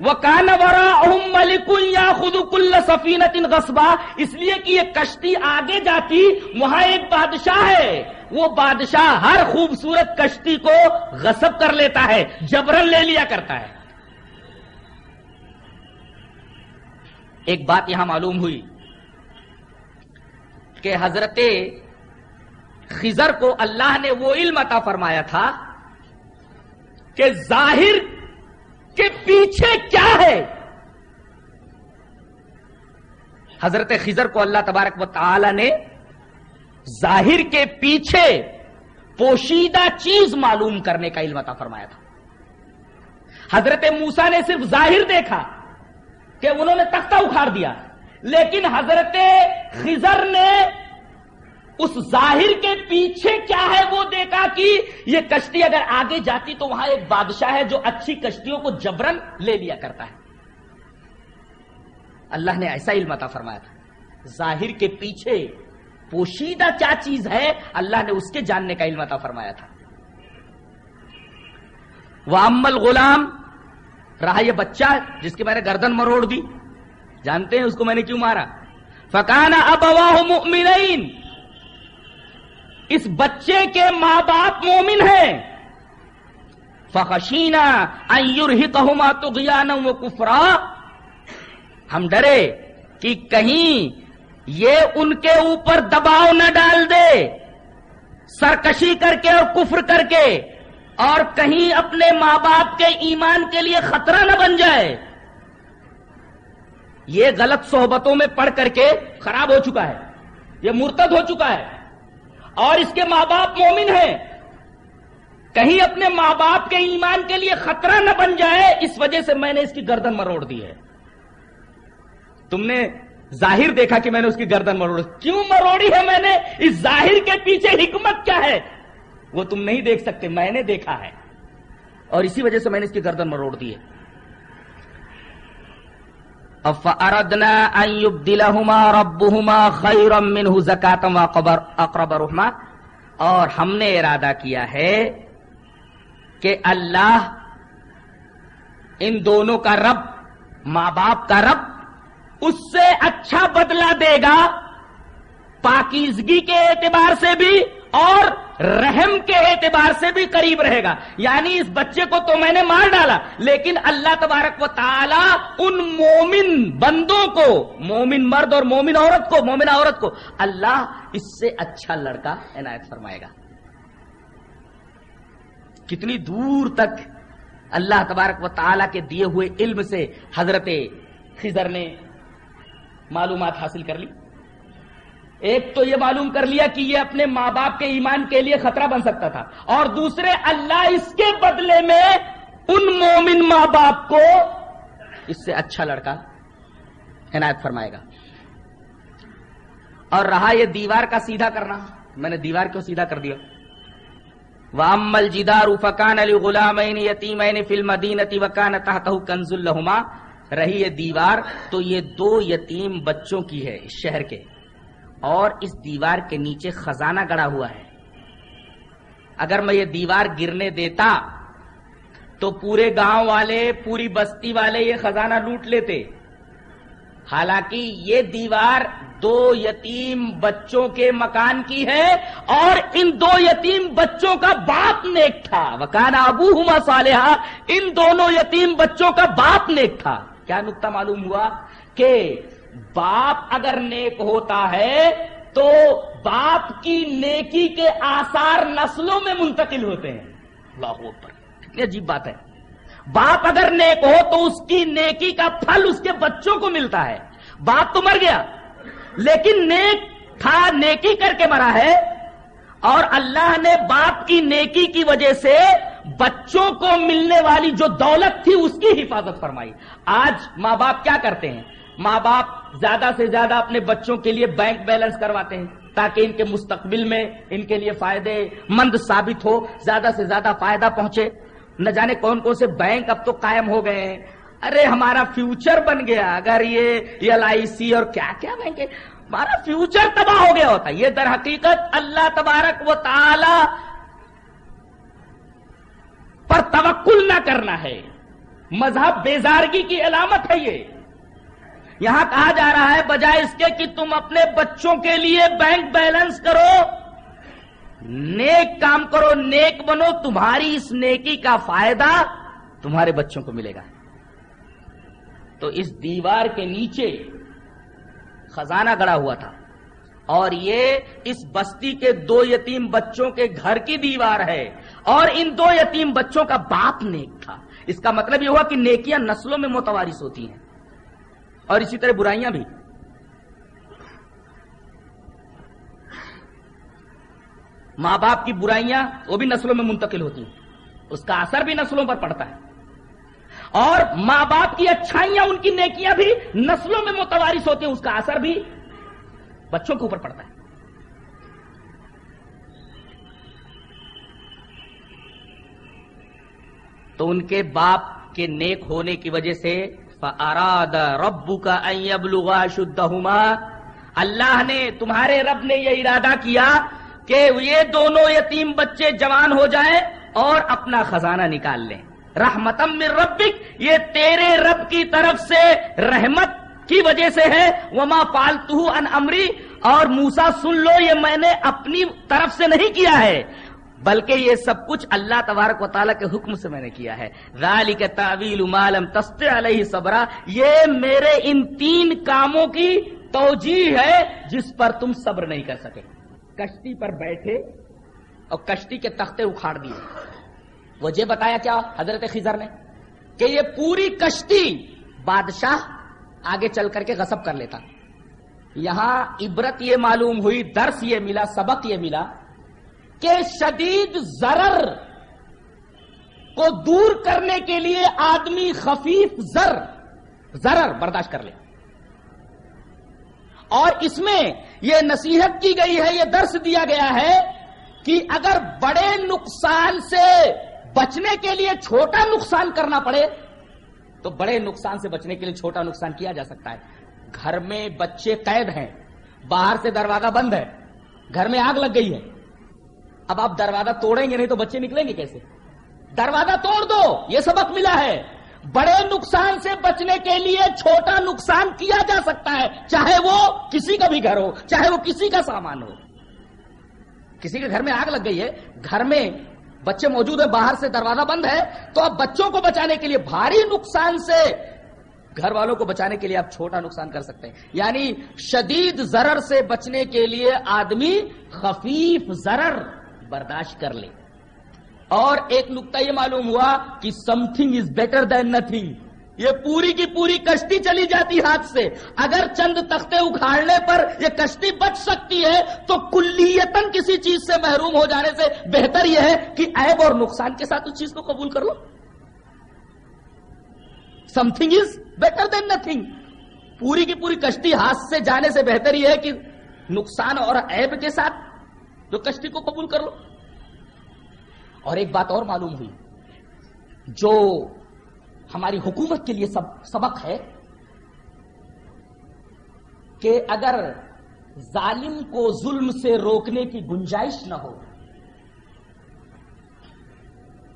وہ کان ورا ملک یا خود کل سفینت اس لیے کہ یہ کشتی آگے جاتی، وہاں ایک بادشاہ ہے۔ وہ بادشاہ ہر خوبصورت کشتی کو غصب کر لیتا ہے، جبرن لے لیا کرتا ہے۔ ایک بات یہاں معلوم ہوئی کہ حضرت خزر کو اللہ نے وہ علم عطا فرمایا تھا کہ ظاہر کے پیچھے کیا ہے۔ حضرت خزر کو اللہ تبارک و تعالی نے ظاہر کے پیچھے پوشیدہ چیز معلوم کرنے کا علم عطا فرمایا تھا۔ حضرت موسا نے صرف ظاہر دیکھا کہ انہوں نے تختہ اکھاڑ دیا، لیکن حضرت خزر نے اس ظاہر کے پیچھے کیا ہے وہ دیکھا کہ یہ کشتی اگر آگے جاتی تو وہاں ایک بادشاہ ہے جو اچھی کشتیوں کو جبرن لے لیا کرتا ہے۔ اللہ نے ایسا علم عطا فرمایا تھا۔ ظاہر کے پیچھے پوشیدہ کیا چیز ہے؟ اللہ نے اس کے جاننے کا علم عطا فرمایا تھا۔ وہ امل غلام رہا یہ بچہ جس کی میں نے گردن مروڑ دی۔ جانتے ہیں اس کو میں نے کیوں مارا؟ فکانا اب مؤمنین اس بچے کے ماں باپ مومن ہیں۔ فخشینا ایورہما تغیانا و کفرا ہم ڈرے کہ کہیں یہ ان کے اوپر دباؤ نہ ڈال دے۔ سرکشی کر کے اور کفر کر کے اور کہیں اپنے ماں باپ کے ایمان کے لیے خطرہ نہ بن جائے۔ یہ غلط صحبتوں میں پڑھ کر کے خراب ہو چکا ہے۔ یہ مرتد ہو چکا ہے۔ اور اس کے ماں باپ مومن ہیں۔ کہیں اپنے ماں باپ کے ایمان کے لیے خطرہ نہ بن جائے، اس وجہ سے میں نے اس کی گردن مروڑ دی ہے۔ تم نے ظاہر دیکھا کہ میں نے اس کی گردن مروڑ کیوں مروڑی ہے میں نے؟ اس ظاہر کے پیچھے حکمت کیا ہے؟ وہ تم نہیں دیکھ سکتے، میں نے دیکھا ہے۔ اور اسی وجہ سے میں نے اس کی گردن مروڑ دی ہے۔ فَأَرَدْنَا أَن يُبْدِلَهُمَا رَبُّهُمَا خَيْرًا مِّنْهُ اور ہم نے ارادہ کیا ہے کہ اللہ ان دونوں کا رب، ماں باپ کا رب اس سے اچھا بدلہ دے گا پاکیزگی کے اعتبار سے بھی اور رحم کے اعتبار سے بھی قریب رہے گا۔ یعنی اس بچے کو تو میں نے مار ڈالا، لیکن اللہ تبارک و تعالی ان مومن بندوں کو، مومن مرد اور مومن عورت کو، مومن عورت کو، اللہ اس سے اچھا لڑکا عنایت فرمائے گا۔ کتنی دور تک اللہ تبارک و تعالی کے دیے ہوئے علم سے حضرت خضر نے معلومات حاصل کر لی۔ ایک تو یہ معلوم کر لیا کہ یہ اپنے ماں باپ کے ایمان کے لیے خطرہ بن سکتا تھا۔ اور دوسرے، اللہ اس کے بدلے میں ان مومن ماں باپ کو اس سے اچھا لڑکا عنایت فرمائے گا۔ اور رہا یہ دیوار کا سیدھا کرنا۔ میں نے دیوار کیوں سیدھا کر دیا؟ وامل جدار فکان علی غلام یتیم فلم دینتی وکان تحت کنز الحما رہی یہ دیوار تو یہ دو یتیم بچوں کی ہے اس شہر کے۔ اور اس دیوار کے نیچے خزانہ گڑا ہوا ہے۔ اگر میں یہ دیوار گرنے دیتا تو پورے گاؤں والے، پوری بستی والے یہ خزانہ لوٹ لیتے۔ حالانکہ یہ دیوار دو یتیم بچوں کے مکان کی ہے اور ان دو یتیم بچوں کا باپ نیک تھا۔ وکان ابو ہما صالحہ ان دونوں یتیم بچوں کا باپ نیک تھا۔ کیا نقطہ معلوم ہوا کہ باپ اگر نیک ہوتا ہے تو باپ کی نیکی کے آثار نسلوں میں منتقل ہوتے ہیں۔ اللہ پر کتنی عجیب بات ہے۔ باپ اگر نیک ہو تو اس کی نیکی کا پھل اس کے بچوں کو ملتا ہے۔ باپ تو مر گیا، لیکن نیک تھا، نیکی کر کے مرا ہے۔ اور اللہ نے باپ کی نیکی کی وجہ سے بچوں کو ملنے والی جو دولت تھی اس کی حفاظت فرمائی۔ آج ماں باپ کیا کرتے ہیں؟ ماں باپ زیادہ سے زیادہ اپنے بچوں کے لیے بینک بیلنس کرواتے ہیں تاکہ ان کے مستقبل میں ان کے لیے فائدے مند ثابت ہو، زیادہ سے زیادہ فائدہ پہنچے۔ نہ جانے کون کون سے بینک اب تو قائم ہو گئے ہیں۔ ارے، ہمارا فیوچر بن گیا۔ اگر یہ ایل آئی سی اور کیا کیا بینک ہمارا فیوچر تباہ ہو گیا ہوتا یہ در حقیقت اللہ تبارک و تعالی پر توکل نہ کرنا ہے۔ مذہب بیزارگی کی علامت ہے یہ۔ یہاں کہا جا رہا ہے بجائے اس کے کہ تم اپنے بچوں کے لیے بینک بیلنس کرو۔ نیک کام کرو، نیک بنو، تمہاری اس نیکی کا فائدہ تمہارے بچوں کو ملے گا۔ تو اس دیوار کے نیچے خزانہ گڑا ہوا تھا۔ اور یہ اس بستی کے دو یتیم بچوں کے گھر کی دیوار ہے۔ اور ان دو یتیم بچوں کا باپ نیک تھا۔ اس کا مطلب یہ ہوا کہ نیکیاں نسلوں میں متوارث ہوتی ہیں۔ اور اسی طرح برائیاں بھی۔ ماں باپ کی برائیاں وہ بھی نسلوں میں منتقل ہوتی ہیں۔ اس کا اثر بھی نسلوں پر پڑتا ہے۔ اور ماں باپ کی اچھائیاں، ان کی نیکیاں بھی نسلوں میں متوارث ہوتی ہیں۔ اس کا اثر بھی بچوں کے اوپر پڑتا ہے۔ تو ان کے باپ کے نیک ہونے کی وجہ سے اراد ربو کا شدہما اللہ نے تمہارے رب نے یہ ارادہ کیا کہ یہ دونوں یتیم بچے جوان ہو جائیں اور اپنا خزانہ نکال لیں۔ رحمتم من ربک، یہ تیرے رب کی طرف سے رحمت کی وجہ سے ہے۔ وما پالتو ان امری اور موسا سن لو، یہ میں نے اپنی طرف سے نہیں کیا ہے۔ بلکہ یہ سب کچھ اللہ تبارک و تعالیٰ کے حکم سے میں نے کیا ہے۔ تعویل مالم تست علیہ صبرا، یہ میرے ان تین کاموں کی توجہ ہے جس پر تم صبر نہیں کر سکے۔ کشتی پر بیٹھے اور کشتی کے تختے اکھاڑ دیے۔ وجہ بتایا کیا حضرت خزر نے؟ کہ یہ پوری کشتی بادشاہ آگے چل کر کے غصب کر لیتا۔ یہاں عبرت یہ معلوم ہوئی، درس یہ ملا، سبق یہ ملا کہ شدید ضرر کو دور کرنے کے لیے آدمی خفیف زر، ضرر برداشت کر لے۔ اور اس میں یہ نصیحت کی گئی ہے، یہ درس دیا گیا ہے کہ اگر بڑے نقصان سے بچنے کے لیے چھوٹا نقصان کرنا پڑے، تو بڑے نقصان سے بچنے کے لیے چھوٹا نقصان کیا جا سکتا ہے۔ گھر میں بچے قید ہیں، باہر سے دروازہ بند ہے، گھر میں آگ لگ گئی ہے۔ اب آپ دروازہ توڑیں گے نہیں تو بچے نکلیں گے کیسے؟ دروازہ توڑ دو، یہ سبق ملا ہے۔ بڑے نقصان سے بچنے کے لیے چھوٹا نقصان کیا جا سکتا ہے، چاہے وہ کسی کا بھی گھر ہو، چاہے وہ کسی کا سامان ہو۔ کسی کے گھر میں آگ لگ گئی ہے، گھر میں بچے موجود ہیں، باہر سے دروازہ بند ہے، تو اب بچوں کو بچانے کے لیے بھاری نقصان سے گھر والوں کو بچانے کے لیے آپ چھوٹا نقصان کر سکتے ہیں۔ یعنی شدید ضرر سے بچنے کے لیے آدمی خفیف ضرر۔ برداشت کر لے۔ اور ایک نقطہ یہ معلوم ہوا کہ something is better than nothing یہ پوری کی پوری کشتی چلی جاتی ہاتھ سے۔ اگر چند تختے اکھاڑنے پر یہ کشتی بچ سکتی ہے، تو کلیتن کسی چیز سے محروم ہو جانے سے بہتر یہ ہے کہ عیب اور نقصان کے ساتھ اس چیز کو قبول کر لو۔ Something is better than nothing پوری کی پوری کشتی ہاتھ سے جانے سے بہتر یہ ہے کہ نقصان اور عیب کے ساتھ جو کشتی کو قبول کر لو۔ اور ایک بات اور معلوم ہوئی۔ جو ہماری حکومت کے لیے سب، سبق ہے کہ اگر ظالم کو ظلم سے روکنے کی گنجائش نہ ہو،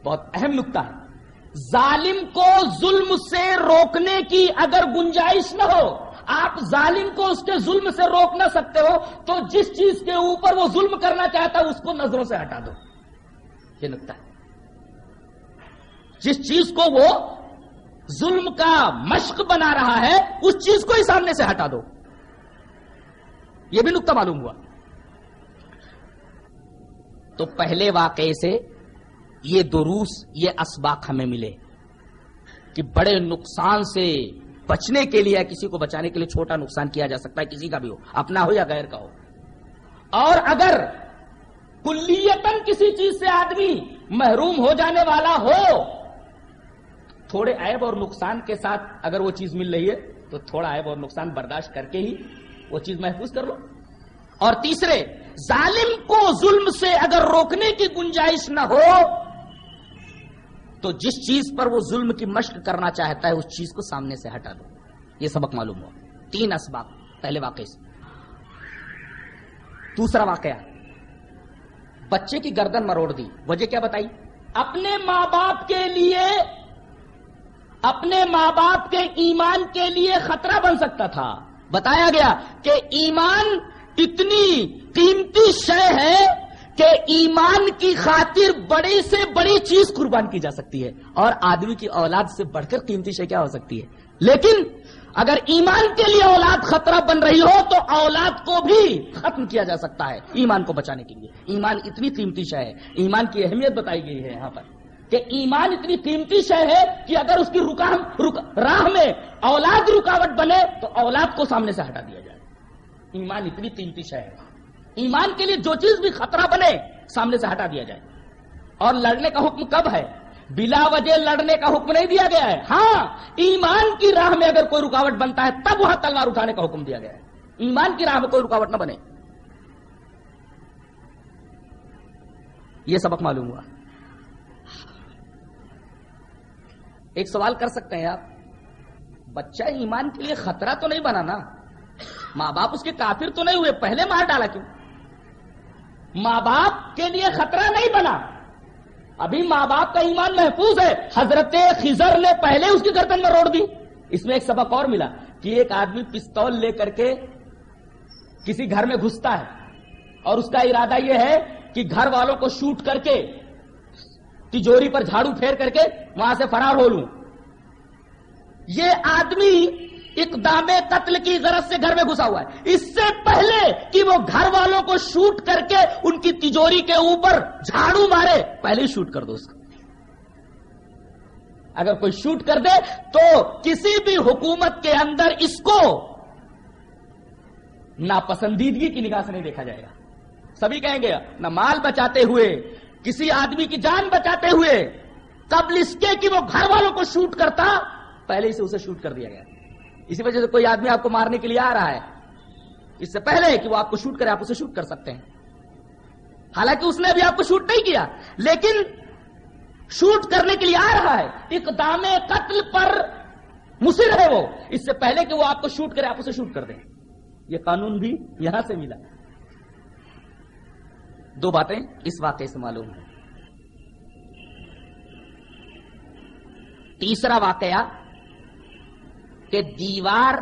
بہت اہم نقطہ ہے۔ ظالم کو ظلم سے روکنے کی اگر گنجائش نہ ہو آپ ظالم کو اس کے ظلم سے روک نہ سکتے ہو، تو جس چیز کے اوپر وہ ظلم کرنا چاہتا ہے، اس کو نظروں سے ہٹا دو۔ یہ نقطہ ہے۔ جس چیز کو وہ ظلم کا مشق بنا رہا ہے، اس چیز کو ہی سامنے سے ہٹا دو۔ یہ بھی نقطہ معلوم ہوا۔ تو پہلے واقعے سے یہ دروس، یہ اسباق ہمیں ملے کہ بڑے نقصان سے بچنے کے لیے کسی کو بچانے کے لیے چھوٹا نقصان کیا جا سکتا ہے، کسی کا بھی ہو، اپنا ہو یا غیر کا ہو۔ اور اگر کلیتن کسی چیز سے آدمی محروم ہو جانے والا ہو، تھوڑے عیب اور نقصان کے ساتھ اگر وہ چیز مل رہی ہے، تو تھوڑا عیب اور نقصان برداشت کر کے ہی وہ چیز محفوظ کر لو۔ اور تیسرے، ظالم کو ظلم سے اگر روکنے کی گنجائش نہ ہو تو جس چیز پر وہ ظلم کی مشق کرنا چاہتا ہے، اس چیز کو سامنے سے ہٹا دو۔ یہ سبق معلوم ہو تین اسباب۔ پہلے واقعے سے۔ دوسرا واقعہ۔ بچے کی گردن مروڑ دی۔ وجہ کیا بتائی؟ اپنے ماں باپ کے لیے، اپنے ماں باپ کے ایمان کے لیے خطرہ بن سکتا تھا۔ بتایا گیا کہ ایمان اتنی قیمتی شے ہے کہ ایمان کی خاطر بڑی سے بڑی چیز قربان کی جا سکتی ہے اور آدمی کی اولاد سے بڑھ کر قیمتی شے کیا ہو سکتی ہے۔ لیکن اگر ایمان کے لیے اولاد خطرہ بن رہی ہو تو اولاد کو بھی ختم کیا جا سکتا ہے ایمان کو بچانے کے لیے۔ ایمان اتنی قیمتی شے ہے۔ ایمان کی اہمیت بتائی گئی ہے یہاں پر کہ ایمان اتنی قیمتی شے ہے کہ اگر اس کی راہ میں اولاد رکاوٹ بنے تو اولاد کو سامنے سے ہٹا دیا جائے۔ ایمان اتنی قیمتی شے ہے۔ ایمان کے لیے جو چیز بھی خطرہ بنے، سامنے سے ہٹا دیا جائے۔ اور لڑنے کا حکم کب ہے؟ بلا وجہ لڑنے کا حکم نہیں دیا گیا ہے۔ ہاں ایمان کی راہ میں اگر کوئی رکاوٹ بنتا ہے، تب وہاں تلوار اٹھانے کا حکم دیا گیا ہے۔ ایمان کی راہ میں کوئی رکاوٹ نہ بنے۔ یہ سبق معلوم ہوا۔ ایک سوال کر سکتے ہیں آپ؟ بچہ ایمان کے لیے خطرہ تو نہیں بنا نا؟ ماں باپ اس کے کافر تو نہیں ہوئے، پہلے مار ڈالا کیوں؟ ماں باپ کے لیے خطرہ نہیں بنا۔ ابھی ماں باپ کا ایمان محفوظ ہے۔ حضرت خزر نے پہلے اس کی گردن میں روڑ دی۔ اس میں ایک سبق اور ملا کہ ایک آدمی پستول لے کر کے کسی گھر میں گھستا ہے۔ اور اس کا ارادہ یہ ہے کہ گھر والوں کو شوٹ کر کے تجوری پر جھاڑو پھیر کر کے وہاں سے فرار ہو لوں۔ یہ آدمی اقدام قتل کی غرض سے گھر میں گھسا ہوا ہے۔ اس سے پہلے کہ وہ گھر والوں کو شوٹ کر کے ان کی تجوری کے اوپر جھاڑو مارے، پہلے شوٹ کر دو اس کو اگر کوئی شوٹ کر دے تو کسی بھی حکومت کے اندر اس کو ناپسندیدگی کی نگاہ سے نہیں دیکھا جائے گا۔ سبھی کہیں گے، نہ مال بچاتے ہوئے، کسی آدمی کی جان بچاتے ہوئے، قبل اس کے کہ وہ گھر والوں کو شوٹ کرتا، پہلے اسے اسے شوٹ کر دیا گیا۔ اسی وجہ سے کوئی آدمی آپ کو مارنے کے لیے آ رہا ہے۔ اس سے پہلے کہ وہ آپ کو شوٹ کرے، آپ اسے شوٹ کر سکتے ہیں۔ حالانکہ اس نے ابھی آپ کو شوٹ نہیں کیا، لیکن شوٹ کرنے کے لیے آ رہا ہے۔ اقدام قتل پر مصر ہے وہ۔ اس سے پہلے کہ وہ آپ کو شوٹ کرے، آپ اسے شوٹ کر دیں۔ یہ قانون بھی یہاں سے ملا۔ دو باتیں اس واقعے سے معلوم ہیں۔ تیسرا واقعہ کہ دیوار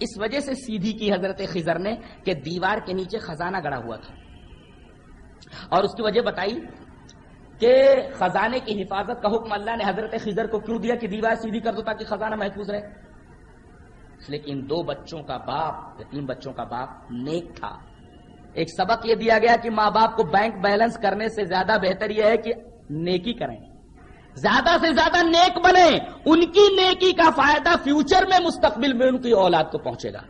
اس وجہ سے سیدھی کی حضرت خزر نے کہ دیوار کے نیچے خزانہ گڑا ہوا تھا۔ اور اس کی وجہ بتائی کہ خزانے کی حفاظت کا حکم اللہ نے حضرت خزر کو کیوں دیا کہ دیوار سیدھی کر دو تاکہ خزانہ محفوظ رہے۔ لیکن دو بچوں کا باپ یا تین بچوں کا باپ نیک تھا۔ ایک سبق یہ دیا گیا کہ ماں باپ کو بینک بیلنس کرنے سے زیادہ بہتر یہ ہے کہ نیکی کریں۔ زیادہ سے زیادہ نیک بنے، ان کی نیکی کا فائدہ فیوچر میں مستقبل میں ان کی اولاد کو پہنچے گا۔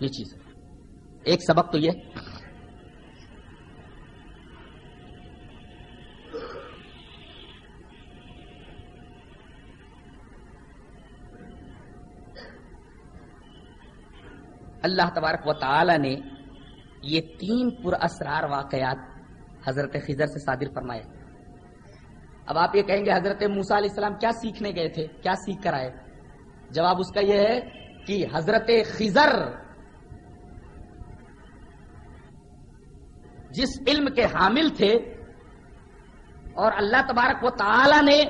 یہ چیز ایک سبق تو یہ۔ اللہ تبارک و تعالی نے یہ تین پر اسرار واقعات حضرت خضر سے صادر فرمائے۔ اب آپ یہ کہیں گے حضرت موسا علیہ السلام کیا سیکھنے گئے تھے؟ کیا سیکھ کر آئے؟ جواب اس کا یہ ہے کہ حضرت خزر جس علم کے حامل تھے اور اللہ تبارک و تعالی نے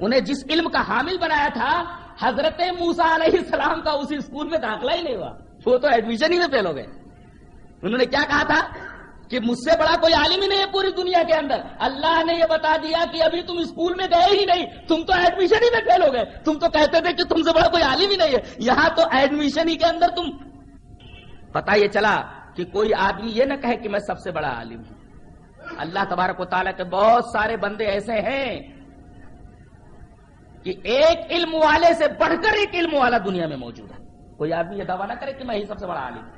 انہیں جس علم کا حامل بنایا تھا، حضرت موسا علیہ السلام کا اس اسکول میں داخلہ ہی نہیں ہوا۔ وہ تو ایڈمیشن ہی میں فیل ہو گئے۔ انہوں نے کیا کہا تھا؟ کہ مجھ سے بڑا کوئی عالم ہی نہیں ہے پوری دنیا کے اندر۔ اللہ نے یہ بتا دیا کہ ابھی تم اسکول میں گئے ہی نہیں، تم تو ایڈمیشن ہی میں فیل ہو گئے۔ تم تو کہتے تھے کہ تم سے بڑا کوئی عالم ہی نہیں ہے۔ یہاں تو ایڈمیشن ہی کے اندر تم پتا یہ چلا کہ کوئی آدمی یہ نہ کہے کہ میں سب سے بڑا عالم ہوں۔ اللہ تبارک و تعالیٰ کے بہت سارے بندے ایسے ہیں کہ ایک علم والے سے بڑھ کر ایک علم والا دنیا میں موجود ہے۔ کوئی آدمی یہ دعویٰ نہ کرے کہ میں ہی سب سے بڑا عالم ہوں۔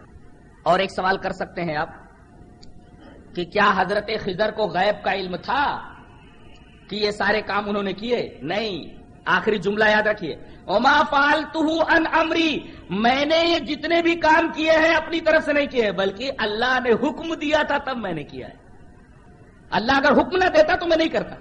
اور ایک سوال کر سکتے ہیں آپ۔ کہ کیا حضرت خضر کو غیب کا علم تھا کہ یہ سارے کام انہوں نے کیے؟ نہیں۔ آخری جملہ یاد رکھیے۔ اوما فالتو ان امری میں نے یہ جتنے بھی کام کیے ہیں اپنی طرف سے نہیں کیے، بلکہ اللہ نے حکم دیا تھا تب میں نے کیا ہے۔ اللہ اگر حکم نہ دیتا تو میں نہیں کرتا۔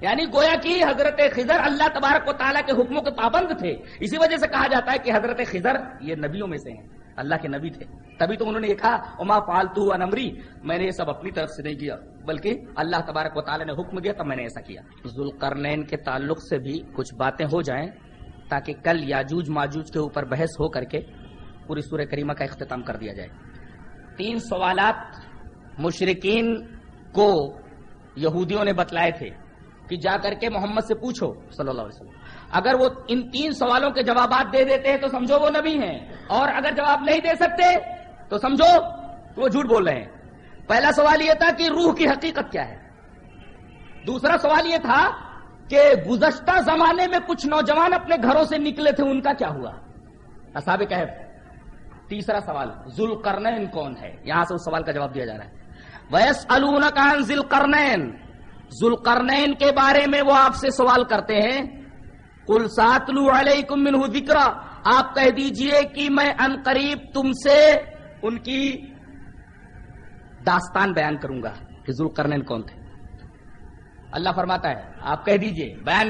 یعنی گویا کی حضرت خضر اللہ تبارک و تعالیٰ کے حکموں کے پابند تھے۔ اسی وجہ سے کہا جاتا ہے کہ حضرت خضر یہ نبیوں میں سے ہیں۔ اللہ کے نبی تھے۔ تبھی تو انہوں نے یہ کہا اما فالتو انمری میں نے یہ سب اپنی طرف سے نہیں کیا، بلکہ اللہ تبارک و تعالیٰ نے حکم دیا تب میں نے ایسا کیا۔ ذوالقرنین کے تعلق سے بھی کچھ باتیں ہو جائیں، تاکہ کل یاجوج ماجوج کے اوپر بحث ہو کر کے پوری سورہ کریمہ کا اختتام کر دیا جائے۔ تین سوالات مشرقین کو یہودیوں نے بتلائے تھے کہ جا کر کے محمد سے پوچھو، صلی اللہ علیہ وسلم۔ اگر وہ ان تین سوالوں کے جوابات دے دیتے ہیں تو سمجھو وہ نبی ہیں اور اگر جواب نہیں دے سکتے تو سمجھو تو وہ جھوٹ بول رہے ہیں۔ پہلا سوال یہ تھا کہ روح کی حقیقت کیا ہے؟ دوسرا سوال یہ تھا کہ گزشتہ زمانے میں کچھ نوجوان اپنے گھروں سے نکلے تھے، ان کا کیا ہوا؟ اصحاب کہف۔ تیسرا سوال ذل کرنین کون ہے؟ یہاں سے اس سوال کا جواب دیا جا رہا ہے۔ ویس الکان ذل کرنین ذل کرنین کے بارے میں وہ آپ سے سوال کرتے ہیں کل ساتلو علیکم منہ ذکر آپ کہہ دیجیے کہ میں ان قریب تم سے ان کی داستان بیان کروں گا کہ ذل کرنین کون تھے۔ اللہ فرماتا ہے، آپ کہہ دیجیے، بیان